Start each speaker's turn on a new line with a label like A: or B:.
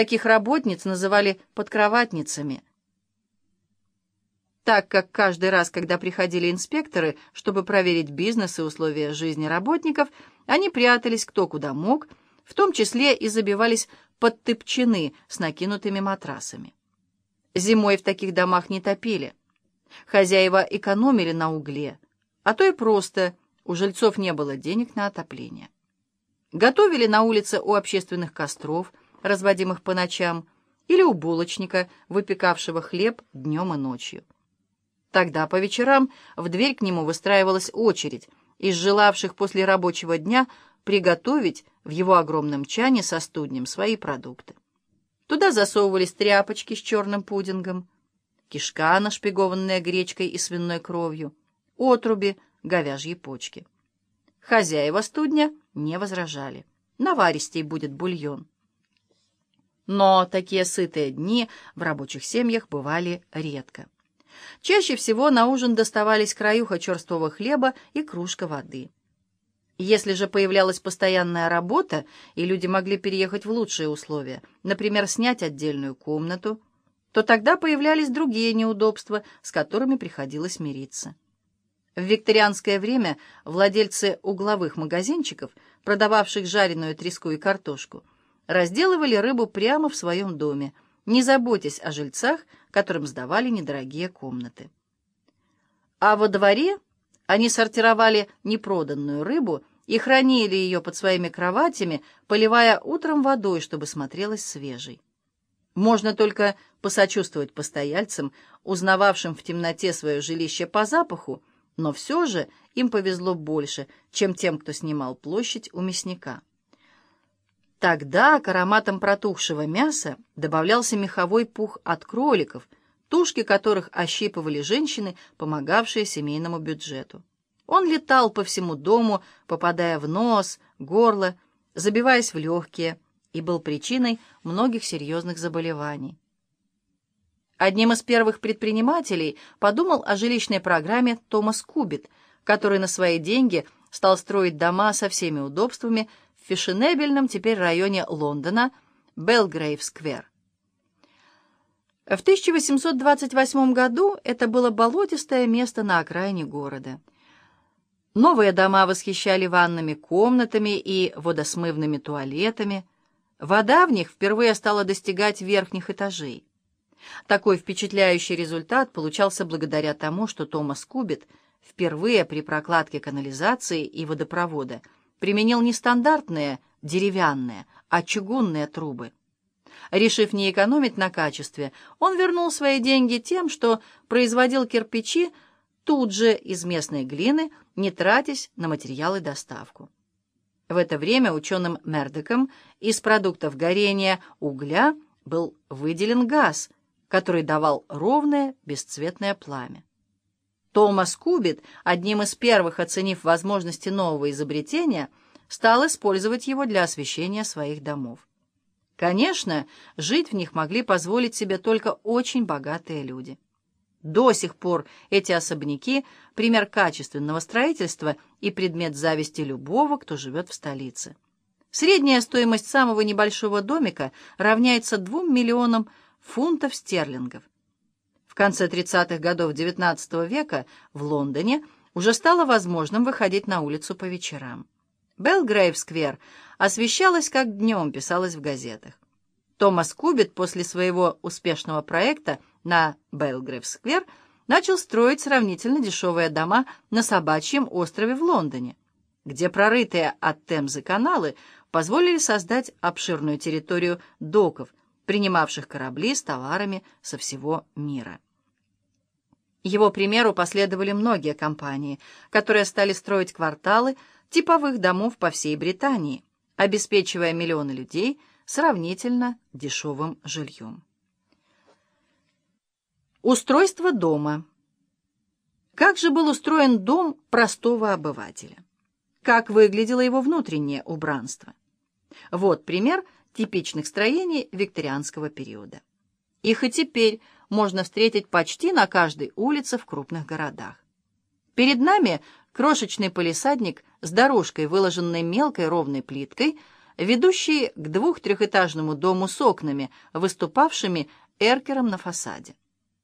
A: Таких работниц называли подкроватницами. Так как каждый раз, когда приходили инспекторы, чтобы проверить бизнес и условия жизни работников, они прятались кто куда мог, в том числе и забивались под тыпчины с накинутыми матрасами. Зимой в таких домах не топили. Хозяева экономили на угле, а то и просто у жильцов не было денег на отопление. Готовили на улице у общественных костров, разводимых по ночам, или у булочника, выпекавшего хлеб днем и ночью. Тогда по вечерам в дверь к нему выстраивалась очередь из желавших после рабочего дня приготовить в его огромном чане со студнем свои продукты. Туда засовывались тряпочки с черным пудингом, кишка, нашпигованная гречкой и свиной кровью, отруби, говяжьи почки. Хозяева студня не возражали. Наваристей будет бульон. Но такие сытые дни в рабочих семьях бывали редко. Чаще всего на ужин доставались краюха черствого хлеба и кружка воды. Если же появлялась постоянная работа, и люди могли переехать в лучшие условия, например, снять отдельную комнату, то тогда появлялись другие неудобства, с которыми приходилось мириться. В викторианское время владельцы угловых магазинчиков, продававших жареную треску и картошку, разделывали рыбу прямо в своем доме, не заботясь о жильцах, которым сдавали недорогие комнаты. А во дворе они сортировали непроданную рыбу и хранили ее под своими кроватями, поливая утром водой, чтобы смотрелась свежей. Можно только посочувствовать постояльцам, узнававшим в темноте свое жилище по запаху, но все же им повезло больше, чем тем, кто снимал площадь у мясника. Тогда к ароматам протухшего мяса добавлялся меховой пух от кроликов, тушки которых ощипывали женщины, помогавшие семейному бюджету. Он летал по всему дому, попадая в нос, горло, забиваясь в легкие, и был причиной многих серьезных заболеваний. Одним из первых предпринимателей подумал о жилищной программе Томас Кубит, который на свои деньги стал строить дома со всеми удобствами фешенебельном теперь районе Лондона Белгрейв-сквер. В 1828 году это было болотистое место на окраине города – Новые дома восхищали ванными комнатами и водосмывными туалетами. Вода в них впервые стала достигать верхних этажей. Такой впечатляющий результат получался благодаря тому, что Томас Кубит впервые при прокладке канализации и водопровода применил не стандартные деревянные, а чугунные трубы. Решив не экономить на качестве, он вернул свои деньги тем, что производил кирпичи тут же из местной глины, не тратясь на материалы доставку. В это время ученым Мердеком из продуктов горения угля был выделен газ, который давал ровное бесцветное пламя. Томас Кубит, одним из первых оценив возможности нового изобретения, стал использовать его для освещения своих домов. Конечно, жить в них могли позволить себе только очень богатые люди. До сих пор эти особняки — пример качественного строительства и предмет зависти любого, кто живет в столице. Средняя стоимость самого небольшого домика равняется 2 миллионам фунтов стерлингов. В конце 30-х годов XIX века в Лондоне уже стало возможным выходить на улицу по вечерам. Белгрейв-сквер освещалась как днем, писалось в газетах. Томас Кубит после своего успешного проекта на Белгрейв-сквер начал строить сравнительно дешевые дома на Собачьем острове в Лондоне, где прорытые от Темзы каналы позволили создать обширную территорию доков, принимавших корабли с товарами со всего мира. Его примеру последовали многие компании, которые стали строить кварталы типовых домов по всей Британии, обеспечивая миллионы людей – сравнительно дешевым жильем. Устройство дома. Как же был устроен дом простого обывателя? Как выглядело его внутреннее убранство? Вот пример типичных строений викторианского периода. Их и теперь можно встретить почти на каждой улице в крупных городах. Перед нами крошечный полисадник с дорожкой, выложенной мелкой ровной плиткой, ведущий к двух-трехэтажному дому с окнами, выступавшими эркером на фасаде.